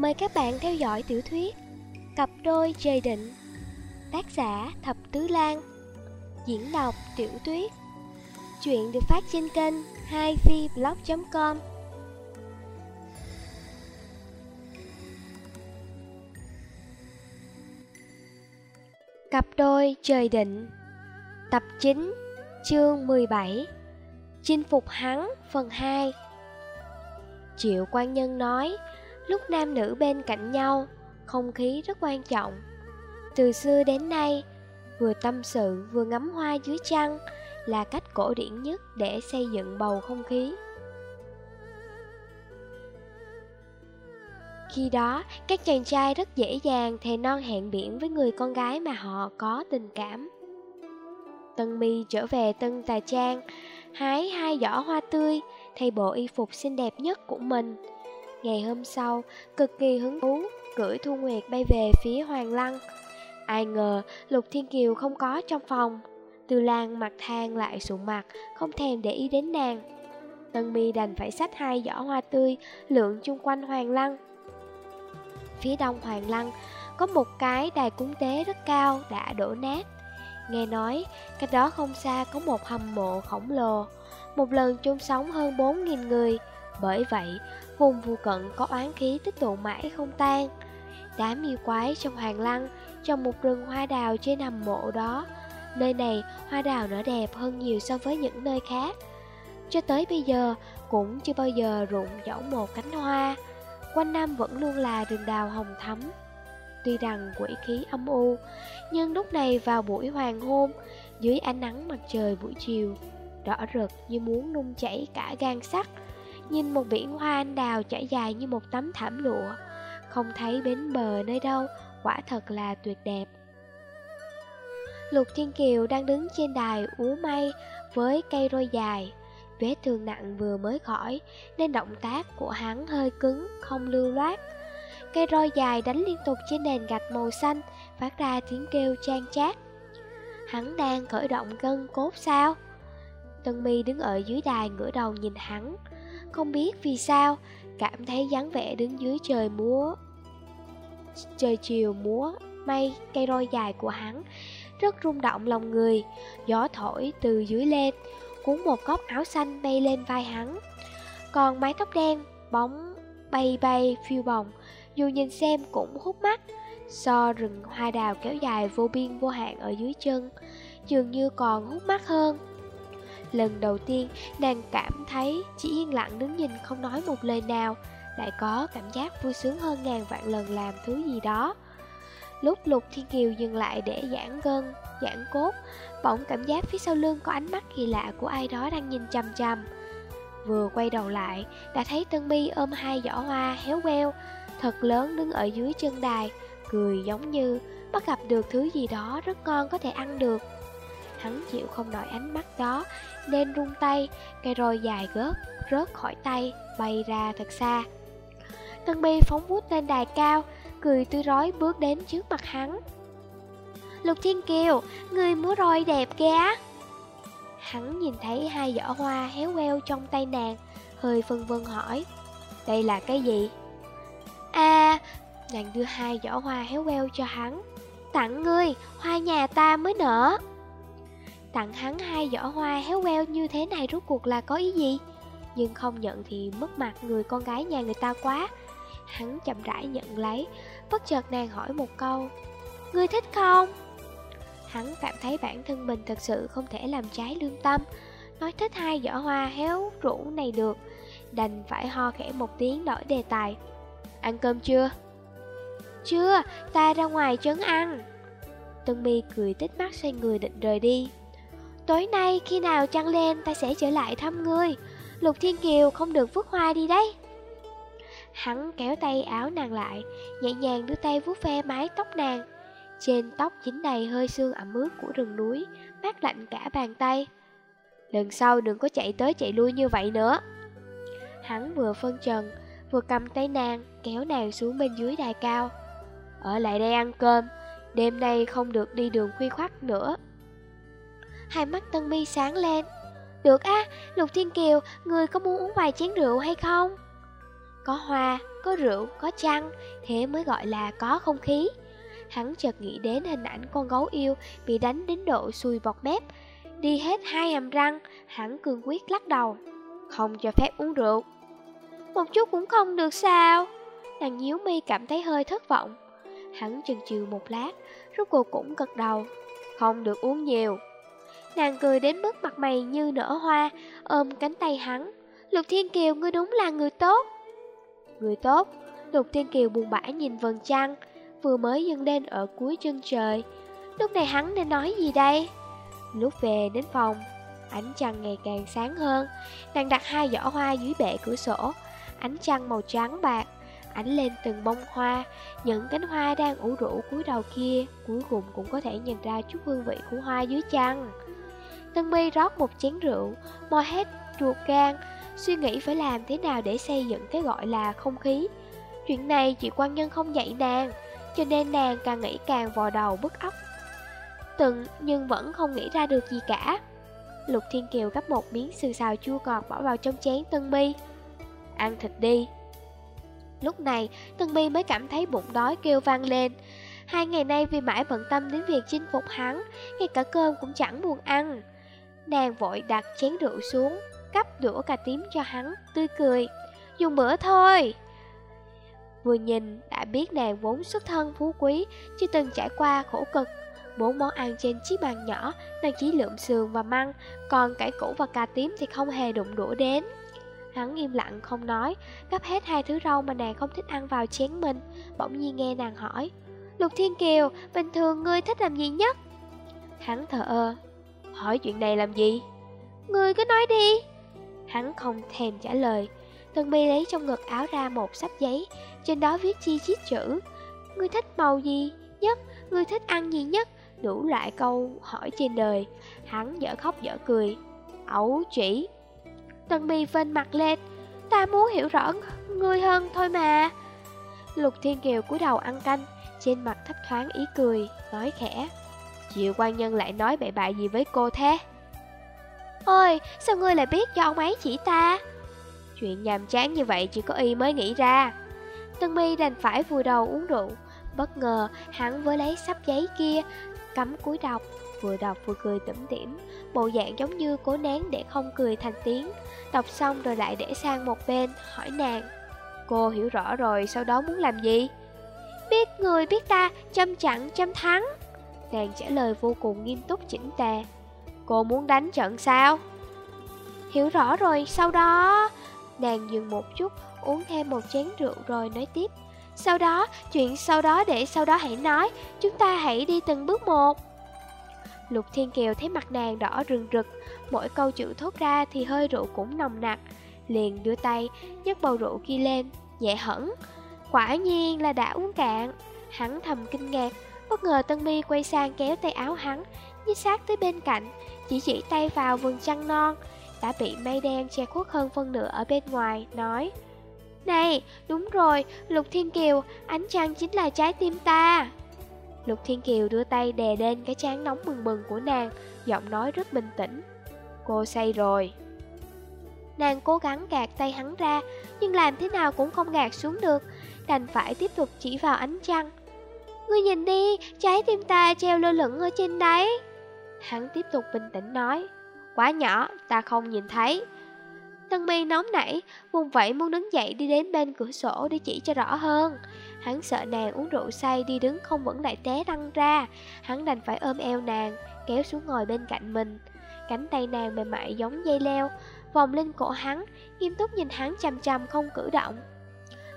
Mời các bạn theo dõi tiểu thuyết Cặp đôi trời định, Tác giả Thập Tứ Lan, Diễn đọc Tiểu Tuyết. Chuyện được phát trên kênh 2vblog.com Cặp đôi trời định, Tập 9 Chương 17 Chinh phục hắn phần 2 Triệu quan nhân nói Lúc nam nữ bên cạnh nhau Không khí rất quan trọng Từ xưa đến nay Vừa tâm sự vừa ngắm hoa dưới trăng Là cách cổ điển nhất để xây dựng bầu không khí Khi đó, các chàng trai rất dễ dàng thề non hẹn biển với người con gái mà họ có tình cảm. Tân mi trở về Tân Tà Trang, hái hai giỏ hoa tươi, thay bộ y phục xinh đẹp nhất của mình. Ngày hôm sau, cực kỳ hứng thú, gửi Thu Nguyệt bay về phía Hoàng Lăng. Ai ngờ, Lục Thiên Kiều không có trong phòng. Từ Lan mặt than lại sụ mặt, không thèm để ý đến nàng. Tân mi đành phải xách hai giỏ hoa tươi, lượn chung quanh Hoàng Lăng. Phía đông Hoàng Lăng, có một cái đài cúng tế rất cao đã đổ nát. Nghe nói, cách đó không xa có một hầm mộ khổng lồ, một lần chôn sống hơn 4.000 người. Bởi vậy, vùng phù cận có oán khí tích tụ mãi không tan. Đám yêu quái trong hoàng lăng, trong một rừng hoa đào trên hầm mộ đó. Nơi này, hoa đào nở đẹp hơn nhiều so với những nơi khác. Cho tới bây giờ, cũng chưa bao giờ rụng dẫu một cánh hoa. Quanh năm vẫn luôn là rừng đào hồng thắm. Tuy rằng quỷ khí âm u, nhưng lúc này vào buổi hoàng hôn, dưới ánh nắng mặt trời buổi chiều, đỏ rực như muốn nung chảy cả gan sắt. Nhìn một biển hoa anh đào trải dài như một tấm thảm lụa, không thấy bến bờ nơi đâu, quả thật là tuyệt đẹp. Lục Thiên Kiều đang đứng trên đài úa mây với cây roi dài. Vết thương nặng vừa mới khỏi nên động tác của hắn hơi cứng, không lưu loát. Cây roi dài đánh liên tục trên nền gạch màu xanh, phát ra tiếng kêu trang chát. Hắn đang khởi động gân cốt sao? Tân mi đứng ở dưới đài ngửa đầu nhìn hắn, không biết vì sao, cảm thấy dáng vẻ đứng dưới trời múa. Trời chiều múa, mây, cây roi dài của hắn, rất rung động lòng người, gió thổi từ dưới lên, cuốn một góc áo xanh bay lên vai hắn. Còn mái tóc đen, bóng bay bay phiêu bồng, dù nhìn xem cũng hút mắt. So rừng hoa đào kéo dài vô biên vô hạn ở dưới chân, dường như còn hút mắt hơn. Lần đầu tiên, nàng cảm thấy chỉ yên lặng đứng nhìn không nói một lời nào, lại có cảm giác vui sướng hơn ngàn vạn lần làm thứ gì đó. Lúc Lục Thiên Kiều dừng lại để giãn gân, giãn cốt, bỗng cảm giác phía sau lưng có ánh mắt kỳ lạ của ai đó đang nhìn chằm chằm. Vừa quay đầu lại, đã thấy Tân Mi ôm hai giỏ hoa héo queo, thật lớn đứng ở dưới chân đài, cười giống như bắt gặp được thứ gì đó rất ngon có thể ăn được. Hắn chịu không nổi ánh mắt đó, nên rung tay, cây roi dài gớt, rớt khỏi tay, bay ra thật xa. Tân Bi phóng vút lên đài cao, cười tươi rói bước đến trước mặt hắn. Lục Thiên Kiều, người múa roi đẹp kìa. Hắn nhìn thấy hai giỏ hoa héo queo trong tay nàng, hơi phân vân hỏi. Đây là cái gì? À, nàng đưa hai giỏ hoa héo queo cho hắn. Tặng ngươi, hoa nhà ta mới nở. Tặng hắn hai giỏ hoa héo queo như thế này rốt cuộc là có ý gì? Nhưng không nhận thì mất mặt người con gái nhà người ta quá. Hắn chậm rãi nhận lấy, bất chợt nàng hỏi một câu. Ngươi thích không? Hắn cảm thấy bản thân mình thật sự không thể làm trái lương tâm, nói thích hai giỏ hoa héo rũ này được, đành phải ho khẽ một tiếng đổi đề tài. Ăn cơm chưa? Chưa, ta ra ngoài trấn ăn. Tân mi cười tích mắt xoay người định rời đi. Tối nay khi nào trăng lên, ta sẽ trở lại thăm ngươi. Lục Thiên Kiều không được vứt hoa đi đấy. Hắn kéo tay áo nàng lại, Nhẹ nhàng đưa tay vuốt ve mái tóc nàng. Trên tóc dính đầy hơi sương ẩm ướt của rừng núi, Mát lạnh cả bàn tay. Lần sau đừng có chạy tới chạy lui như vậy nữa. Hắn vừa phân trần, Vừa cầm tay nàng, Kéo nàng xuống bên dưới đài cao. Ở lại đây ăn cơm, Đêm nay không được đi đường khuya khoắt nữa. Hai mắt Tân Mi sáng lên Được á, Lục Thiên Kiều, người có muốn uống vài chén rượu hay không? Có hoa, có rượu, có chăn, thế mới gọi là có không khí. Hắn chợt nghĩ đến hình ảnh con gấu yêu bị đánh đến độ xùi bọt mép, đi hết hai hàm răng, hắn cương quyết lắc đầu. Không cho phép uống rượu. Một chút cũng không được sao? Nàng nhíu mi cảm thấy hơi thất vọng. Hắn chần chừ một lát, rốt cuộc cũng gật đầu. Không được uống nhiều. Nàng cười đến mức mặt mày như nở hoa, ôm cánh tay hắn. Lục Thiên Kiều, ngươi đúng là người tốt. Người tốt, Lục Thiên Kiều buồn bã nhìn vầng trăng, vừa mới dâng lên ở cuối chân trời. Lúc này hắn nên nói gì đây? Lúc về đến phòng, ánh trăng ngày càng sáng hơn. Nàng đặt hai giỏ hoa dưới bệ cửa sổ, ánh trăng màu trắng bạc, ánh lên từng bông hoa. Những cánh hoa đang ủ rũ cuối đầu kia, cuối cùng cũng có thể nhìn ra chút hương vị của hoa dưới trăng. Tân my rót một chén rượu, mò hết ruột gan, suy nghĩ phải làm thế nào để xây dựng cái gọi là không khí. Chuyện này chị quan nhân không dạy nàng, cho nên nàng càng nghĩ càng vò đầu bức óc. Từng nhưng vẫn không nghĩ ra được gì cả. Lục Thiên Kiều gấp một miếng sườn xào chua ngọt bỏ vào trong chén Tân my Ăn thịt đi. Lúc này, Tân my mới cảm thấy bụng đói kêu vang lên. Hai ngày nay vì mãi bận tâm đến việc chinh phục hắn, ngay cả cơm cũng chẳng buồn ăn. Nàng vội đặt chén rượu xuống, cắp đũa cà tím cho hắn, tươi cười. Dùng bữa thôi. Vừa nhìn đã biết nàng vốn xuất thân phú quý, chưa từng trải qua khổ cực. Bốn món ăn trên chiếc bàn nhỏ, nàng chỉ lượm sườn và măng, còn cải củ và cà tím thì không hề đụng đũa đến. Hắn im lặng không nói, Gắp hết hai thứ rau mà nàng không thích ăn vào chén mình, bỗng nhiên nghe nàng hỏi. Lục Thiên Kiều, bình thường ngươi thích làm gì nhất? Hắn thở ơ, hỏi chuyện này làm gì? Ngươi cứ nói đi. Hắn không thèm trả lời, Tân mi lấy trong ngực áo ra một sắp giấy, trên đó viết chi chít chữ. Ngươi thích màu gì nhất? Ngươi thích ăn gì nhất? Đủ lại câu hỏi trên đời. Hắn dở khóc dở cười. Ấu chỉ. Tân mi vênh mặt lên. Ta muốn hiểu rõ ngươi hơn thôi mà. Lục Thiên Kiều cúi đầu ăn canh, trên mặt thấp thoáng ý cười, nói khẽ. Diệu quan nhân lại nói bậy bạ gì với cô thế? Ôi, sao ngươi lại biết cho ông ấy chỉ ta? Chuyện nhàm chán như vậy chỉ có y mới nghĩ ra. Tân mi đành phải vùi đầu uống rượu. Bất ngờ hắn với lấy sắp giấy kia Cắm cúi đọc Vừa đọc vừa cười tủm tỉm. Bộ dạng giống như cố nén để không cười thành tiếng. Đọc xong rồi lại để sang một bên Hỏi nàng. Cô hiểu rõ rồi sau đó muốn làm gì? Biết người biết ta Chăm chặn chăm thắng. Nàng trả lời vô cùng nghiêm túc chỉnh tề Cô muốn đánh trận sao Hiểu rõ rồi sau đó Nàng dừng một chút, uống thêm một chén rượu rồi nói tiếp. Sau đó, chuyện sau đó để sau đó hãy nói, chúng ta hãy đi từng bước một. Lục Thiên Kiều thấy mặt nàng đỏ rừng rực, mỗi câu chữ thốt ra thì hơi rượu cũng nồng nặc. Liền đưa tay, nhấc bầu rượu kia lên, nhẹ hẳn. Quả nhiên là đã uống cạn. Hắn thầm kinh ngạc, bất ngờ Tân Mi quay sang kéo tay áo hắn, nhích sát tới bên cạnh, chỉ chỉ tay vào vườn trăng non đã bị mây đen che khuất hơn phân nửa ở bên ngoài, nói Này, đúng rồi, Lục Thiên Kiều, ánh trăng chính là trái tim ta Lục Thiên Kiều đưa tay đè lên cái trán nóng bừng bừng của nàng, giọng nói rất bình tĩnh Cô say rồi Nàng cố gắng gạt tay hắn ra, nhưng làm thế nào cũng không gạt xuống được, đành phải tiếp tục chỉ vào ánh trăng. Ngươi nhìn đi, trái tim ta treo lơ lửng ở trên đấy. Hắn tiếp tục bình tĩnh nói, quá nhỏ, ta không nhìn thấy. Tân mi nóng nảy, vùng vẫy muốn đứng dậy đi đến bên cửa sổ để chỉ cho rõ hơn. Hắn sợ nàng uống rượu say đi đứng không vẫn lại té răng ra, hắn đành phải ôm eo nàng, kéo xuống ngồi bên cạnh mình. Cánh tay nàng mềm mại giống dây leo, vòng lên cổ hắn, nghiêm túc nhìn hắn chằm chằm không cử động.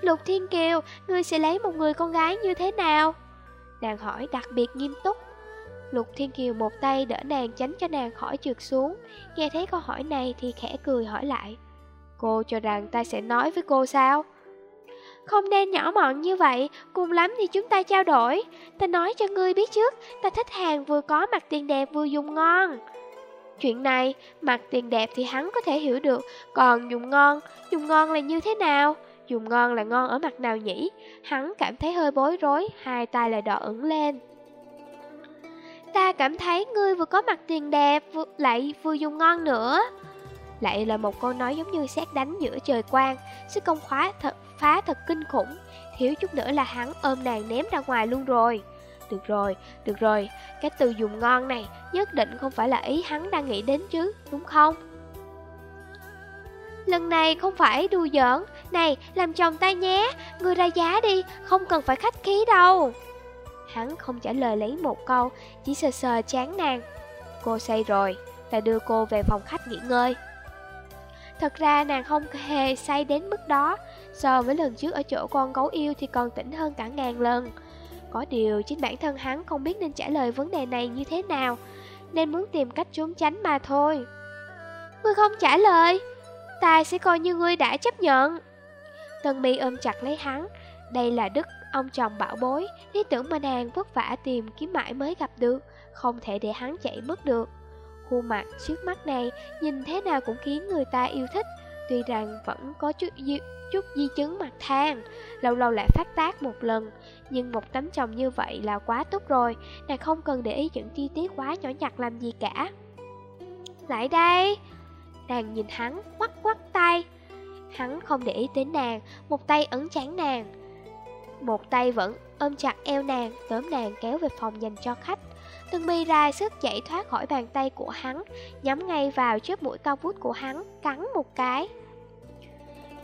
Lục Thiên Kiều, ngươi sẽ lấy một người con gái như thế nào? Nàng hỏi đặc biệt nghiêm túc. Lục Thiên Kiều một tay đỡ nàng tránh cho nàng khỏi trượt xuống Nghe thấy câu hỏi này thì khẽ cười hỏi lại Cô cho rằng ta sẽ nói với cô sao? Không nên nhỏ mọn như vậy, cùng lắm thì chúng ta trao đổi Ta nói cho ngươi biết trước, ta thích hàng vừa có mặt tiền đẹp vừa dùng ngon Chuyện này, mặt tiền đẹp thì hắn có thể hiểu được Còn dùng ngon, dùng ngon là như thế nào? Dùng ngon là ngon ở mặt nào nhỉ? Hắn cảm thấy hơi bối rối, hai tay lại đỏ ửng lên Ta cảm thấy ngươi vừa có mặt tiền đẹp vừa, lại vừa dùng ngon nữa Lại là một câu nói giống như xét đánh giữa trời quang Sức công khóa thật phá thật kinh khủng Thiếu chút nữa là hắn ôm nàng ném ra ngoài luôn rồi Được rồi, được rồi Cái từ dùng ngon này nhất định không phải là ý hắn đang nghĩ đến chứ, đúng không? Lần này không phải đùa giỡn này, làm chồng ta nhé. Người ra giá đi, không cần phải khách khí đâu. Hắn không trả lời lấy một câu Chỉ sờ sờ chán nàng. Cô say rồi, ta đưa cô về phòng khách nghỉ ngơi. Thật ra nàng không hề say đến mức đó. So với lần trước ở chỗ con gấu yêu thì còn tỉnh hơn cả ngàn lần. Có điều chính bản thân hắn không biết nên trả lời vấn đề này như thế nào Nên muốn tìm cách trốn tránh mà thôi. Ngươi không trả lời Ta sẽ coi như ngươi đã chấp nhận. Tân mi ôm chặt lấy hắn. Đây là đức ông chồng bảo bối. Lý tưởng mà nàng vất vả tìm kiếm mãi mới gặp được Không thể để hắn chạy mất được. Khuôn mặt trước mắt này nhìn thế nào cũng khiến người ta yêu thích. Tuy rằng vẫn có chút di, chút di chứng mặt than Lâu lâu lại phát tác một lần. Nhưng một tấm chồng như vậy là quá tốt rồi Nàng không cần để ý những chi tiết quá nhỏ nhặt làm gì cả. Lại đây! Nàng nhìn hắn quắt quắt tay. Hắn không để ý đến nàng Một tay ấn chán nàng. Một tay vẫn ôm chặt eo nàng Tóm nàng kéo về phòng dành cho khách. Từng mi ra sức chạy thoát khỏi bàn tay của hắn Nhắm ngay vào trước mũi cao vút của hắn Cắn một cái.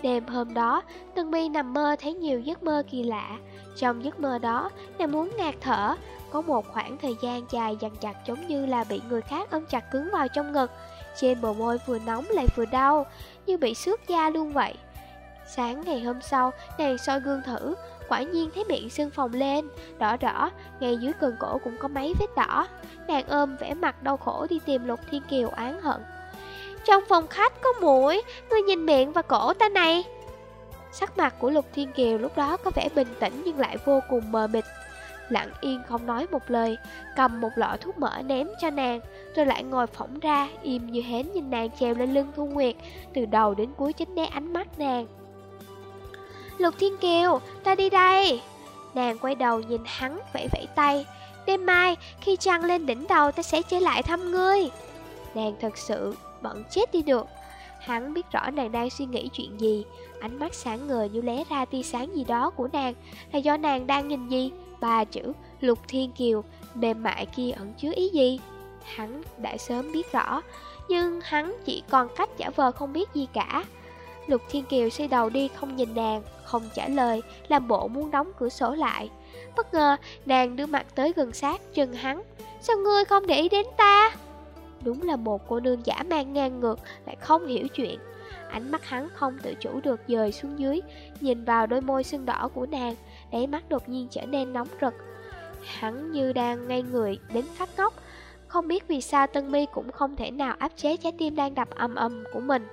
Đêm hôm đó, Tân mi nằm mơ thấy nhiều giấc mơ kỳ lạ. Trong giấc mơ đó, nàng muốn ngạt thở. Có một khoảng thời gian dài dằn chặt giống như là bị người khác ôm chặt cứng vào trong ngực. Trên bờ môi vừa nóng lại vừa đau. Như bị xước da luôn vậy. Sáng ngày hôm sau, Nàng soi gương thử, Quả nhiên thấy miệng sưng phồng lên, Đỏ đỏ Ngay dưới cần cổ cũng có mấy vết đỏ. Nàng ôm vẻ mặt đau khổ đi tìm Lục Thiên Kiều án hận. Trong phòng khách có mũi Ngươi nhìn miệng và cổ ta này. Sắc mặt của Lục Thiên Kiều lúc đó có vẻ bình tĩnh nhưng lại vô cùng mờ mịt lặng yên không nói một lời, cầm một lọ thuốc mỡ ném cho nàng, rồi lại ngồi phỏng ra, im như hến nhìn nàng treo lên lưng Thu Nguyệt, từ đầu đến cuối chính né ánh mắt nàng. Lục Thiên Kiều, ta đi đây. Nàng quay đầu nhìn hắn vẫy vẫy tay. Đêm mai, khi trăng lên đỉnh đầu ta sẽ trở lại thăm ngươi. Nàng thật sự bận chết đi được. Hắn biết rõ nàng đang suy nghĩ chuyện gì. Ánh mắt sáng ngời như lé ra tia sáng gì đó của nàng. Là do nàng đang nhìn gì? Ba chữ, Lục Thiên Kiều, Mềm mại kia ẩn chứa ý gì? Hắn đã sớm biết rõ, Nhưng hắn chỉ còn cách giả vờ không biết gì cả. Lục Thiên Kiều xoay đầu đi không nhìn nàng, Không trả lời, Làm bộ muốn đóng cửa sổ lại. Bất ngờ, nàng đưa mặt tới gần sát chân hắn. Sao ngươi không để ý đến ta? Đúng là một cô nương giả mang ngang ngược Lại không hiểu chuyện. Ánh mắt hắn không tự chủ được dời xuống dưới Nhìn vào đôi môi sưng đỏ của nàng Đáy mắt đột nhiên trở nên nóng rực. Hắn như đang ngây người đến phát ngốc Không biết vì sao Tân Mi cũng không thể nào áp chế trái tim đang đập ầm ầm của mình.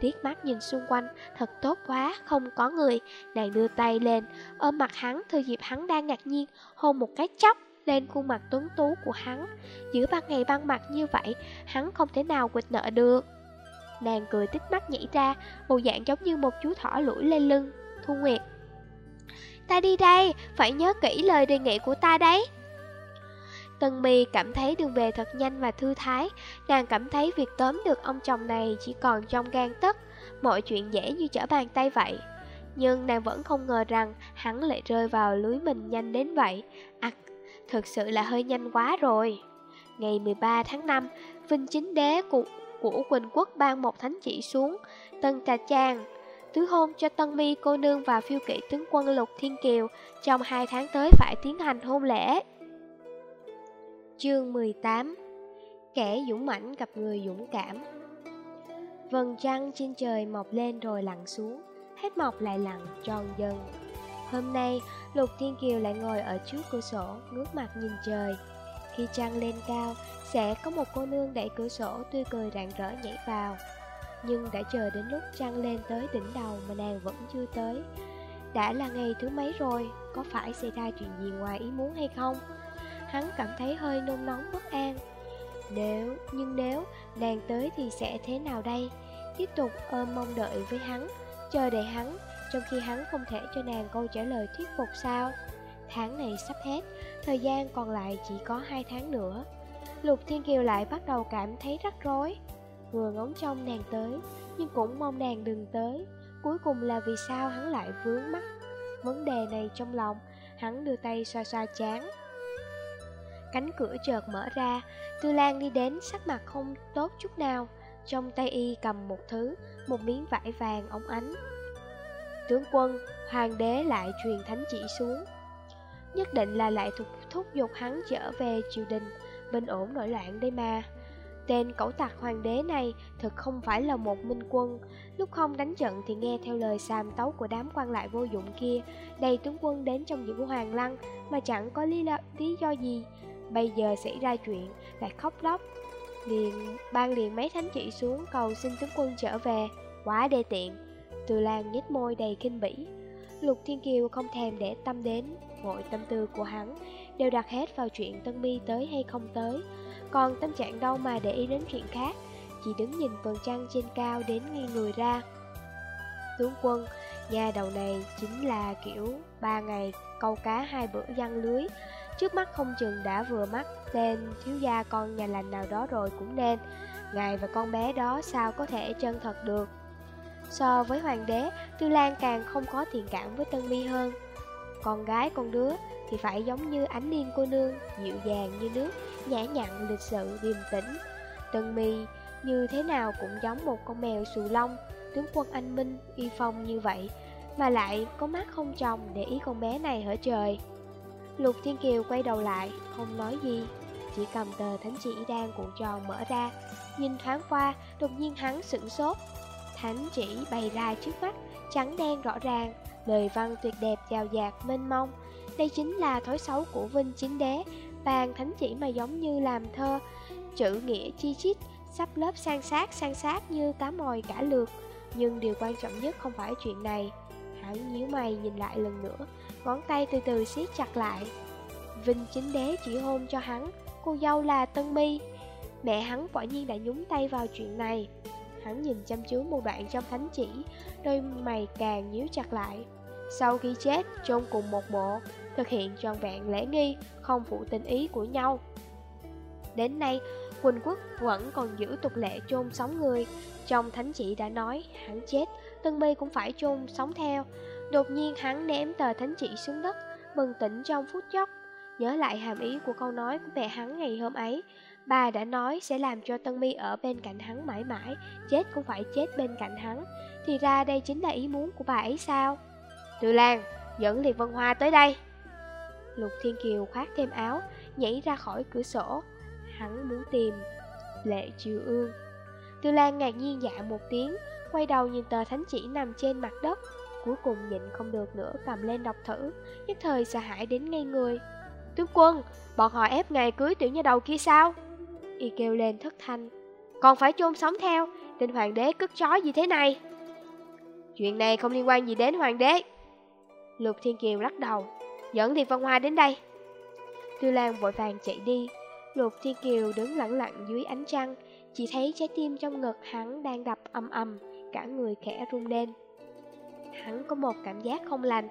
Liếc mắt nhìn xung quanh Thật tốt quá, không có người. Nàng đưa tay lên Ôm mặt hắn thừa dịp hắn đang ngạc nhiên Hôn một cái chóc lên khuôn mặt tuấn tú của hắn. Giữa ban ngày ban mặt như vậy Hắn không thể nào quỵt nợ được. Nàng cười tích mắt nhảy ra Bộ dạng giống như một chú thỏ lũi lên lưng. Thu Nguyệt Ta đi đây, phải nhớ kỹ lời đề nghị của ta đấy. Tân mi cảm thấy đường về thật nhanh và thư thái. Nàng cảm thấy việc tóm được ông chồng này chỉ còn trong gan tất. Mọi chuyện dễ như trở bàn tay vậy. Nhưng nàng vẫn không ngờ rằng hắn lại rơi vào lưới mình nhanh đến vậy. À, thực sự là hơi nhanh quá rồi Ngày 13 tháng 5, Vinh Chính Đế của, của Quỳnh Quốc ban một thánh chỉ xuống Tân Trà Trang tứ hôn cho Tân Mi cô nương và phiêu kỵ tướng quân Lục Thiên Kiều trong hai tháng tới phải tiến hành hôn lễ. Chương 18 Kẻ dũng mãnh gặp người dũng cảm Vầng trăng trên trời mọc lên rồi lặn xuống, hết mọc lại lặn tròn dần. Hôm nay, Lục Thiên Kiều lại ngồi ở trước cửa sổ, ngước mặt nhìn trời. Khi trăng lên cao, sẽ có một cô nương đẩy cửa sổ tươi cười rạng rỡ nhảy vào. Nhưng đã chờ đến lúc trăng lên tới đỉnh đầu mà nàng vẫn chưa tới Đã là ngày thứ mấy rồi, có phải xảy ra chuyện gì ngoài ý muốn hay không? Hắn cảm thấy hơi nôn nóng bất an Nếu, nhưng nếu nàng tới thì sẽ thế nào đây? Tiếp tục ôm mong đợi với hắn, chờ đợi hắn trong khi hắn không thể cho nàng câu trả lời thuyết phục sao? Tháng này sắp hết, thời gian còn lại chỉ có hai tháng nữa. Lục Thiên Kiều lại bắt đầu cảm thấy rắc rối. Vừa ngóng trông nàng tới Nhưng cũng mong nàng đừng tới. Cuối cùng là vì sao hắn lại vướng mắt Vấn đề này trong lòng Hắn đưa tay xoa xoa chán. Cánh cửa chợt mở ra Tư Lan đi đến sắc mặt không tốt chút nào. Trong tay y cầm một thứ Một miếng vải vàng ống ánh. Tướng quân, hoàng đế lại truyền thánh chỉ xuống. Nhất định là lại thúc, thúc giục hắn trở về triều đình Bình ổn nội loạn đây mà. Tên cẩu tặc hoàng đế này thực không phải là một minh quân. Lúc không đánh trận thì nghe theo lời xàm tấu của đám quan lại vô dụng kia Đầy tướng quân đến trong những hoàng lăng mà chẳng có lý, lo, lý do gì. Bây giờ xảy ra chuyện lại khóc lóc. Liền ban liền mấy thánh chỉ xuống cầu xin tướng quân trở về. Quá đê tiện. Từ Lan nhếch môi đầy kinh bỉ. Lục Thiên Kiều không thèm để tâm đến, Mọi tâm tư của hắn Đều đặt hết vào chuyện Tân Mi tới hay không tới. Còn tâm trạng đâu mà để ý đến chuyện khác, Chỉ đứng nhìn vầng trăng trên cao đến nghi người ra. Tướng quân, Nhà đầu này chính là, kiểu, ba ngày câu cá hai bữa giăng lưới. Trước mắt không chừng đã vừa mắt tên thiếu gia con nhà lành nào đó rồi cũng nên. Ngài và con bé đó sao có thể chân thật được? So với hoàng đế, Tư Lan càng không có thiện cảm với Tân Mi hơn. Con gái con đứa thì phải giống như ánh niên cô nương, dịu dàng như nước, nhã nhặn, lịch sự, điềm tĩnh. Tân Mi như thế nào cũng giống một con mèo xù lông, tướng quân anh minh, uy phong như vậy Mà lại có mắt không chồng để ý con bé này hở trời? Lục Thiên Kiều quay đầu lại, không nói gì Chỉ cầm tờ thánh chỉ đang cuộn tròn mở ra. Nhìn thoáng qua, đột nhiên hắn sửng sốt. Thánh chỉ bày ra trước mắt, trắng đen rõ ràng Lời văn tuyệt đẹp giàu dạt mênh mông. Đây chính là thói xấu của Vinh Chính Đế Bàn thánh chỉ mà giống như làm thơ Chữ nghĩa chi chít, sắp lớp sang sát sang sát như cá mòi cả lượt. Nhưng điều quan trọng nhất không phải chuyện này. Hắn nhíu mày nhìn lại lần nữa Ngón tay từ từ siết chặt lại. Vinh chính đế chỉ hôn cho hắn Cô dâu là Tân Mi Mẹ hắn quả nhiên đã nhúng tay vào chuyện này. Hắn nhìn chăm chú một đoạn trong thánh chỉ Đôi mày càng nhíu chặt lại. Sau khi chết, chôn cùng một bộ Thực hiện tròn vẹn lễ nghi Không phụ tình ý của nhau. Đến nay, Quỳnh Quốc vẫn còn giữ tục lệ chôn sống người. Trong thánh chỉ đã nói hắn chết Tân Bi cũng phải chôn sống theo. Đột nhiên hắn ném tờ thánh chỉ xuống đất Bừng tỉnh trong phút chốc. Nhớ lại hàm ý của câu nói của mẹ hắn ngày hôm ấy Bà đã nói sẽ làm cho Tân Mi ở bên cạnh hắn mãi mãi Chết cũng phải chết bên cạnh hắn. Thì ra đây chính là ý muốn của bà ấy sao? Từ Lan dẫn Liệt Vân Hoa tới đây. Lục Thiên Kiều khoác thêm áo Nhảy ra khỏi cửa sổ. Hắn muốn tìm Lệ Triều Ương. Từ Lan ngạc nhiên dạ một tiếng Quay đầu nhìn tờ thánh chỉ nằm trên mặt đất. Cuối cùng nhịn không được nữa cầm lên đọc thử Nhất thời sợ hãi đến ngay người. Tướng quân, bọn họ ép ngày cưới tiểu nha đầu kia sao? Y kêu lên thất thanh. Còn phải chôn sống theo Tên hoàng đế cất chó gì thế này. Chuyện này không liên quan gì đến hoàng đế. Lục Thiên Kiều lắc đầu, Dẫn thiền Văn Hoa đến đây. Tư Lan vội vàng chạy đi. Lục Thiên Kiều đứng lặng lặng dưới ánh trăng, Chỉ thấy trái tim trong ngực hắn đang đập âm ầm, Cả người khẽ run lên. Hắn có một cảm giác không lành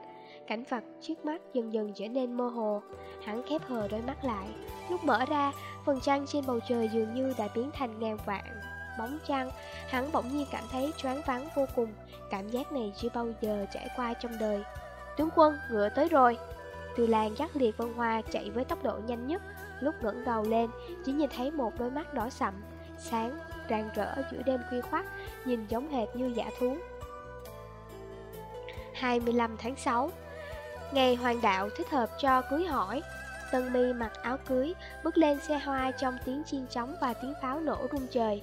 Cảnh vật trước mắt dần dần trở nên mơ hồ. Hắn khép hờ đôi mắt lại. Lúc mở ra, phần trăng trên bầu trời dường như đã biến thành ngàn vạn Bóng trăng, hắn bỗng nhiên cảm thấy choáng vắng vô cùng. Cảm giác này chưa bao giờ trải qua trong đời. Tướng quân, ngựa tới rồi. Từ làng dắt liệt vân hoa chạy với tốc độ nhanh nhất. Lúc ngẩng đầu lên, chỉ nhìn thấy một đôi mắt đỏ sậm Sáng, rạng rỡ giữa đêm khuya khoắt Nhìn giống hệt như giả thú. 25 tháng 6 Ngày hoàng đạo thích hợp cho cưới hỏi. Tân mi mặc áo cưới, Bước lên xe hoa trong tiếng chiên trống và tiếng pháo nổ rung trời.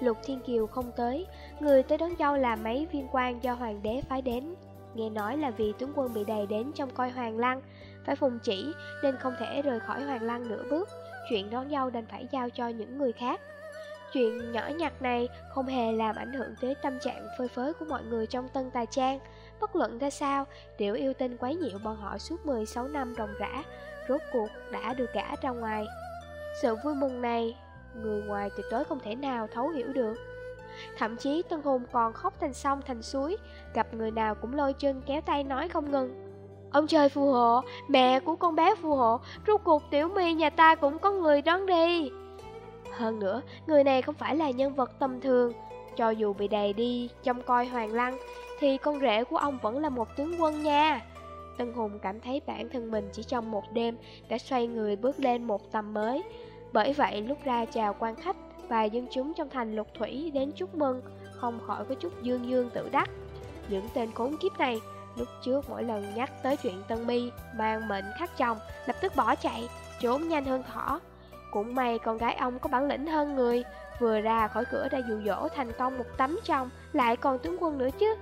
Lục Thiên Kiều không tới, Người tới đón dâu là mấy viên quan do hoàng đế phái đến. Nghe nói là vì tướng quân bị đầy đến trong coi hoàng lăng, Phải phùng chỉ nên không thể rời khỏi hoàng lăng nửa bước. Chuyện đón dâu đành phải giao cho những người khác. Chuyện nhỏ nhặt này không hề làm ảnh hưởng tới tâm trạng phơi phới của mọi người trong tân tài trang. Bất luận ra sao, tiểu yêu tinh quấy nhiễu bọn họ suốt 16 năm ròng rã, rốt cuộc đã được gã ra ngoài. Sự vui mừng này, người ngoài tuyệt đối không thể nào thấu hiểu được. Thậm chí Tân Hùng còn khóc thành sông thành suối, gặp người nào cũng lôi chân kéo tay nói không ngừng. Ông trời phù hộ, mẹ của con bé phù hộ, rốt cuộc tiểu mi nhà ta cũng có người đón đi. Hơn nữa, người này không phải là nhân vật tầm thường Cho dù bị đầy đi trong coi hoàng lăng thì con rể của ông vẫn là một tướng quân nha. Tân Hùng cảm thấy bản thân mình chỉ trong một đêm Đã xoay người bước lên một tầm mới. Bởi vậy lúc ra chào quan khách Và dân chúng trong thành lục thủy đến chúc mừng, Không khỏi có chút dương dương tự đắc. Những tên khốn kiếp này, Lúc trước mỗi lần nhắc tới chuyện Tân Mi Mang mệnh khắc chồng, Lập tức bỏ chạy, Trốn nhanh hơn thỏ. Cũng may con gái ông có bản lĩnh hơn người, Vừa ra khỏi cửa đã dụ dỗ thành công một tấm chồng, Lại còn tướng quân nữa chứ.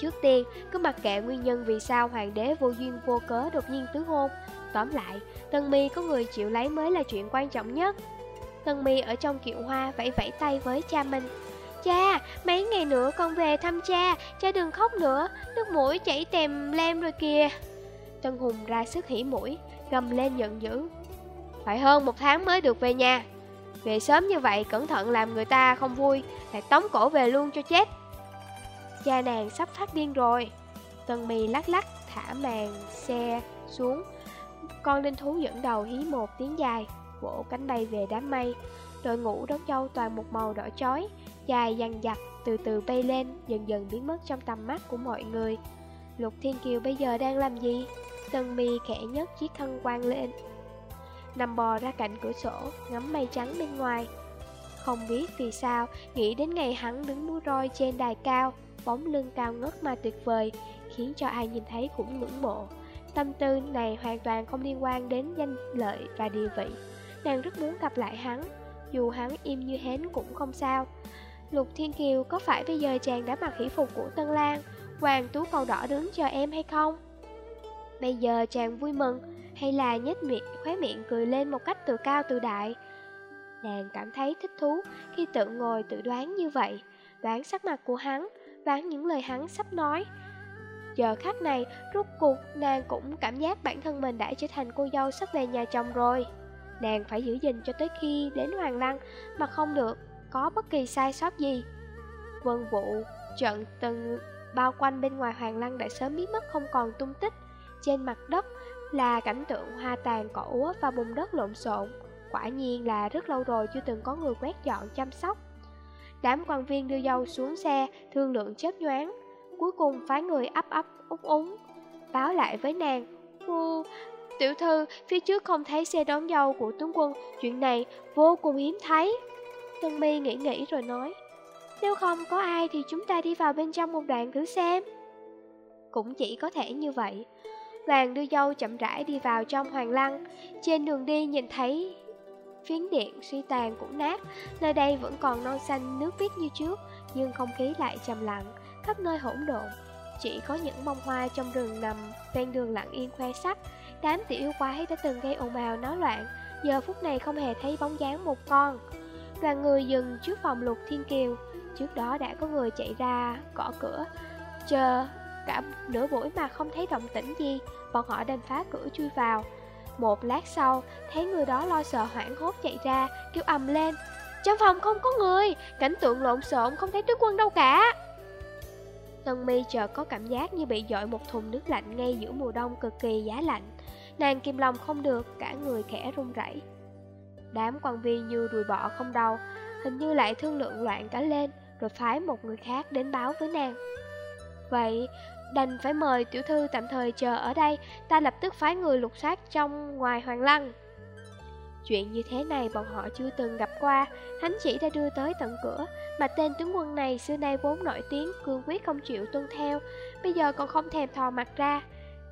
Trước tiên, cứ mặc kệ nguyên nhân vì sao hoàng đế vô duyên vô cớ đột nhiên tứ hôn. Tóm lại, Tân Mi có người chịu lấy mới là chuyện quan trọng nhất. Tân Mi ở trong kiệu hoa vẫy vẫy tay với cha mình. Cha, mấy ngày nữa con về thăm cha, cha đừng khóc nữa, nước mũi chảy tèm lem rồi kìa. Tân Hùng ra sức hỉ mũi, gầm lên giận dữ. Phải hơn một tháng mới được về nhà. Về sớm như vậy cẩn thận làm người ta không vui Lại tống cổ về luôn cho chết. Cha nàng sắp phát điên rồi. Tần mì lắc lắc thả màn xe xuống. Con linh thú dẫn đầu hí một tiếng dài Vỗ cánh bay về đám mây. Đội ngũ đón dâu toàn một màu đỏ chói Dài dằn dặt từ từ bay lên Dần dần biến mất trong tầm mắt của mọi người. Lục Thiên Kiều bây giờ đang làm gì? Tần mì khẽ nhấc chiếc thân quang lên. Nằm bò ra cạnh cửa sổ, ngắm mây trắng bên ngoài. Không biết vì sao, nghĩ đến ngày hắn đứng múa roi trên đài cao, bóng lưng cao ngất mà tuyệt vời, khiến cho ai nhìn thấy cũng ngưỡng mộ. Tâm tư này hoàn toàn không liên quan đến danh lợi và địa vị. Nàng rất muốn gặp lại hắn, dù hắn im như hến cũng không sao. Lục Thiên Kiều có phải bây giờ chàng đã mặc hỷ phục của Tân Lan, Hoàng Tú cầu đỏ đứng chờ em hay không? Bây giờ chàng vui mừng, hay là nhếch miệng, khóe miệng cười lên một cách từ cao từ đại. Nàng cảm thấy thích thú khi tự ngồi tự đoán như vậy, đoán sắc mặt của hắn, đoán những lời hắn sắp nói. Giờ khắc này, rút cuộc, nàng cũng cảm giác bản thân mình đã trở thành cô dâu sắp về nhà chồng rồi. Nàng phải giữ gìn cho tới khi đến Hoàng Lăng mà không được có bất kỳ sai sót gì. Vân vụ, trận từng bao quanh bên ngoài Hoàng Lăng đã sớm biến mất không còn tung tích. Trên mặt đất là cảnh tượng hoa tàn cỏ úa và bùn đất lộn xộn. Quả nhiên là rất lâu rồi chưa từng có người quét dọn chăm sóc. Đám quan viên đưa dâu xuống xe, thương lượng chớp nhoáng. Cuối cùng phái người ấp ấp úng úng, báo lại với nàng. Ô, tiểu thư, phía trước không thấy xe đón dâu của tướng quân, chuyện này vô cùng hiếm thấy. Tân mi nghĩ nghĩ rồi nói, nếu không có ai thì chúng ta đi vào bên trong một đoạn thử xem. Cũng chỉ có thể như vậy. Đoàn đưa dâu chậm rãi đi vào trong hoàng lăng Trên đường đi nhìn thấy phiến điện, suy tàn cũng nát. Nơi đây vẫn còn non xanh, nước biếc như trước, Nhưng không khí lại trầm lặng, Khắp nơi hỗn độn. Chỉ có những bông hoa trong rừng nằm Ven đường lặng yên khoe sắc. Đám tiểu yêu quái đã từng gây ồn ào, náo loạn. Giờ phút này không hề thấy bóng dáng một con. Đoàn người dừng trước phòng lục thiên kiều. Trước đó đã có người chạy ra gõ cửa. Chờ cả nửa buổi mà không thấy động tĩnh gì, Bọn họ đành phá cửa chui vào. Một lát sau, thấy người đó lo sợ hoảng hốt chạy ra, kêu ầm lên. Trong phòng không có người, cảnh tượng lộn xộn không thấy tướng quân đâu cả. Tân mi chợt có cảm giác như bị dội một thùng nước lạnh ngay giữa mùa đông cực kỳ giá lạnh. Nàng kim lòng không được, cả người khẽ run rẩy. Đám quan viên như rùi bọ không đầu Hình như lại thương lượng loạn cả lên Rồi phái một người khác đến báo với nàng. Vậy Đành phải mời tiểu thư tạm thời chờ ở đây, Ta lập tức phái người lục soát trong ngoài hoàng lăng. Chuyện như thế này bọn họ chưa từng gặp qua Thánh chỉ đã đưa tới tận cửa, Mà tên tướng quân này xưa nay vốn nổi tiếng, Cương quyết không chịu tuân theo, Bây giờ còn không thèm thò mặt ra.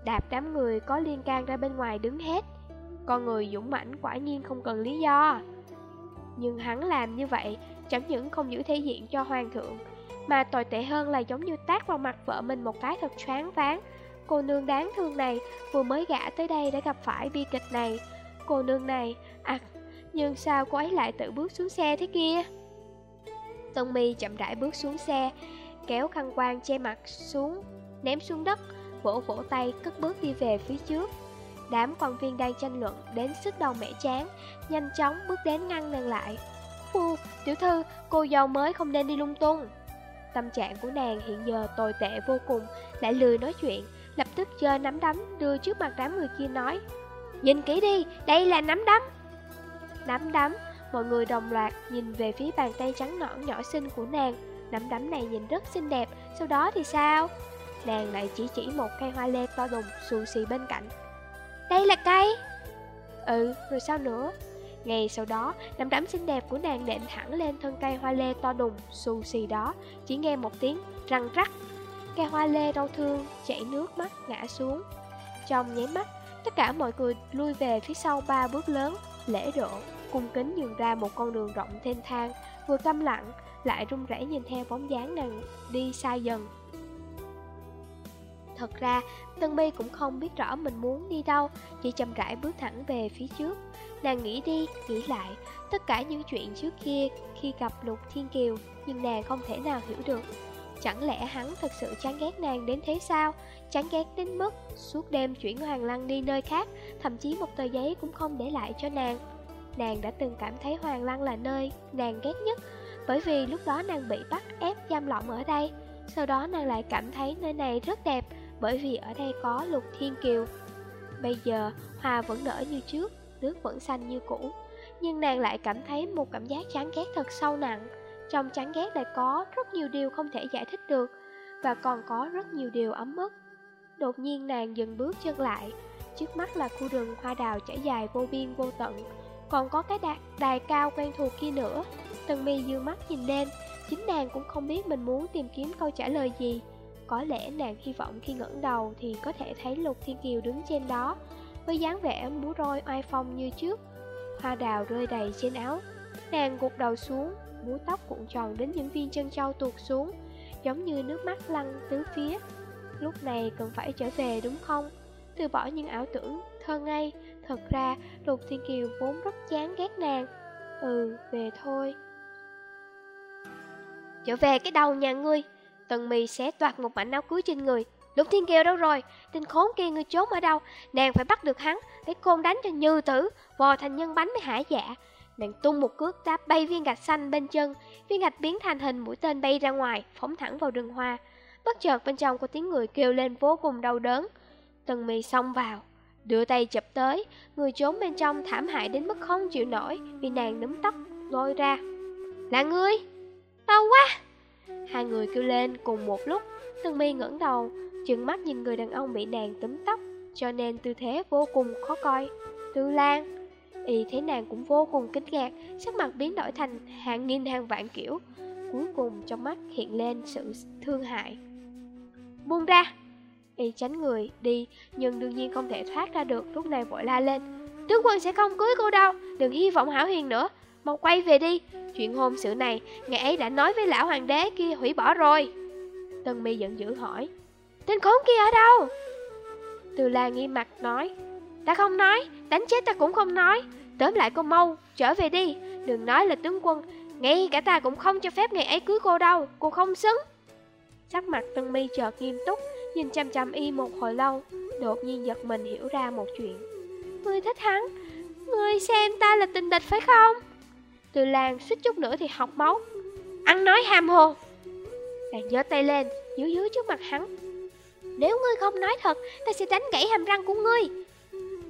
Đạp đám người có liên can ra bên ngoài đứng hết, Con người dũng mãnh quả nhiên không cần lý do. Nhưng hắn làm như vậy, Chẳng những không giữ thể diện cho hoàng thượng mà tồi tệ hơn là giống như tác vào mặt vợ mình một cái thật choáng váng. Cô nương đáng thương này vừa mới gả tới đây đã gặp phải bi kịch này. Cô nương này, à, nhưng sao cô ấy lại tự bước xuống xe thế kia? Tân mi chậm rãi bước xuống xe Kéo khăn quang che mặt xuống Ném xuống đất Vỗ vỗ tay cất bước đi về phía trước. Đám quan viên đang tranh luận Đến sức đầu mẻ chán Nhanh chóng bước đến ngăn nàng lại. Phu, tiểu thư, cô dâu mới không nên đi lung tung. Tâm trạng của nàng hiện giờ tồi tệ vô cùng, lại lười nói chuyện, lập tức giơ nắm đấm đưa trước mặt đám người kia nói Nhìn kỹ đi, đây là nắm đấm. Nắm đấm, Mọi người đồng loạt nhìn về phía bàn tay trắng nõn nhỏ xinh của nàng. Nắm đấm này nhìn rất xinh đẹp Sau đó thì sao? Nàng lại chỉ chỉ một cây hoa lê to đùng xù xì bên cạnh. Đây là cây? Ừ, rồi sao nữa? Ngay sau đó, nắm đấm xinh đẹp của nàng nện thẳng lên thân cây hoa lê to đùng, xù xì đó. Chỉ nghe một tiếng răng rắc Cây hoa lê đau thương, chảy nước mắt ngã xuống. Trong nháy mắt, tất cả mọi người lui về phía sau ba bước lớn Lễ độ, cung kính nhường ra một con đường rộng thênh thang Vừa câm lặng, lại run rẩy nhìn theo bóng dáng nàng đi xa dần. Thật ra, Tân My cũng không biết rõ mình muốn đi đâu, chỉ chậm rãi bước thẳng về phía trước. Nàng nghĩ đi, nghĩ lại, tất cả những chuyện trước kia khi gặp Lục Thiên Kiều, nhưng nàng không thể nào hiểu được. Chẳng lẽ hắn thật sự chán ghét nàng đến thế sao? Chán ghét đến mức suốt đêm chuyển Hoàng Lăng đi nơi khác, thậm chí một tờ giấy cũng không để lại cho nàng. Nàng đã từng cảm thấy Hoàng Lăng là nơi nàng ghét nhất, bởi vì lúc đó nàng bị bắt ép giam lỏng ở đây. Sau đó nàng lại cảm thấy nơi này rất đẹp, bởi vì ở đây có lục thiên kiều. Bây giờ, hoa vẫn nở như trước, nước vẫn xanh như cũ, nhưng nàng lại cảm thấy một cảm giác chán ghét thật sâu nặng. Trong chán ghét lại có rất nhiều điều không thể giải thích được, và còn có rất nhiều điều ấm ức. Đột nhiên nàng dừng bước chân lại, trước mắt là khu rừng hoa đào trải dài vô biên vô tận, còn có cái đài, đài cao quen thuộc kia nữa. Tần mi dương mắt nhìn lên, chính nàng cũng không biết mình muốn tìm kiếm câu trả lời gì. Có lẽ nàng hy vọng khi ngẩng đầu thì có thể thấy Lục Thiên Kiều đứng trên đó, với dáng vẻ múa roi oai phong như trước. Hoa đào rơi đầy trên áo, nàng gục đầu xuống, búa tóc cuộn tròn đến những viên chân châu tuột xuống, giống như nước mắt lăn tứ phía. Lúc này cần phải trở về đúng không? Từ bỏ những ảo tưởng, thơ ngây, thật ra Lục Thiên Kiều vốn rất chán ghét nàng. Ừ, về thôi. Trở về cái đầu nhà ngươi Tần mì xé toạt một mảnh áo cưới trên người Lục Thiên Kiều đâu rồi? Tên khốn kia ngươi trốn ở đâu? Nàng phải bắt được hắn, phải côn đánh cho như tử Vò thành nhân bánh mới hả dạ? Nàng tung một cước đá bay viên gạch xanh bên chân, Viên gạch biến thành hình mũi tên bay ra ngoài, Phóng thẳng vào rừng hoa. Bất chợt bên trong có tiếng người kêu lên vô cùng đau đớn. Tần mì xông vào, Đưa tay chụp tới, Người trốn bên trong thảm hại đến mức không chịu nổi Vì nàng nắm tóc lôi ra. Là ngươi? Đau quá! Hai người kêu lên cùng một lúc. Tần mi ngẩng đầu Chừng mắt nhìn người đàn ông bị nàng túm tóc, Cho nên tư thế vô cùng khó coi. Tư Lan, Y thấy nàng cũng vô cùng kinh ngạc, Sắc mặt biến đổi thành hàng nghìn hàng vạn kiểu, Cuối cùng trong mắt hiện lên sự thương hại. Buông ra! Y tránh người đi, Nhưng đương nhiên không thể thoát ra được, Lúc này vội la lên. Tướng quân sẽ không cưới cô đâu, Đừng hy vọng hảo hiền nữa, Mau quay về đi. Chuyện hôn sự này Ngày ấy đã nói với lão hoàng đế kia hủy bỏ rồi. Tân mi giận dữ hỏi. Tên khốn kia ở đâu? Từ la nghi mặt nói, Ta không nói, Đánh chết ta cũng không nói. Tóm lại cô mau, Trở về đi. Đừng nói là tướng quân, Ngay cả ta cũng không cho phép ngày ấy cưới cô đâu, Cô không xứng. Sắc mặt Tân mi chợt nghiêm túc, Nhìn chăm chăm y một hồi lâu, Đột nhiên giật mình hiểu ra một chuyện. Ngươi thích hắn, Ngươi xem ta là tình địch phải không? Từ Lan suýt chút nữa thì học máu, Ăn nói ham hồ Nàng giơ tay lên Dưới dưới trước mặt hắn nếu ngươi không nói thật, Ta sẽ đánh gãy hàm răng của ngươi.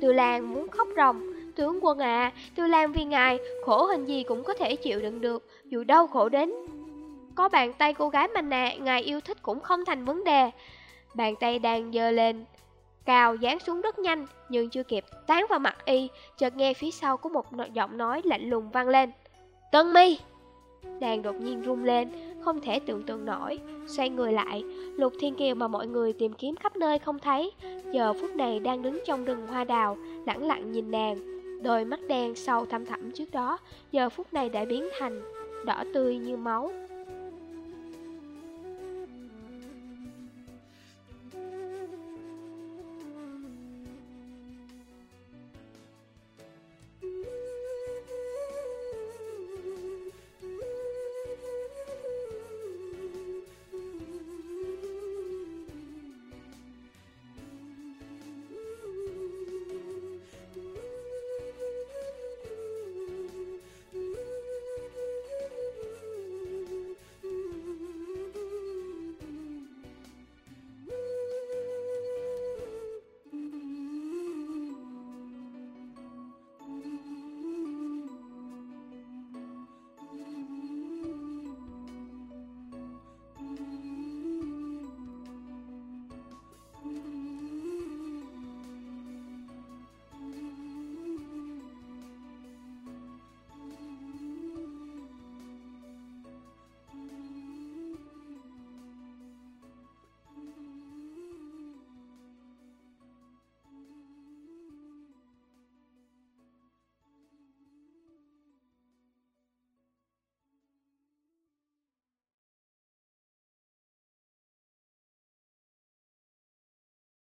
Từ Lan muốn khóc ròng. Tướng quân à Từ Lan vì ngài, Khổ hình gì cũng có thể chịu đựng được, Dù đau khổ đến. Có bàn tay cô gái mà nè, Ngài yêu thích cũng không thành vấn đề. Bàn tay đang dơ lên, Cao dán xuống rất nhanh, Nhưng chưa kịp tán vào mặt y, Chợt nghe phía sau có một giọng nói lạnh lùng vang lên. Tân mi Nàng đột nhiên rung lên, Không thể tưởng tượng nổi. Xoay người lại, Lục Thiên Kiều mà mọi người tìm kiếm khắp nơi không thấy. Giờ phút này đang đứng trong rừng hoa đào Lặng lặng nhìn nàng. Đôi mắt đen sâu thăm thẳm trước đó, Giờ phút này đã biến thành Đỏ tươi như máu.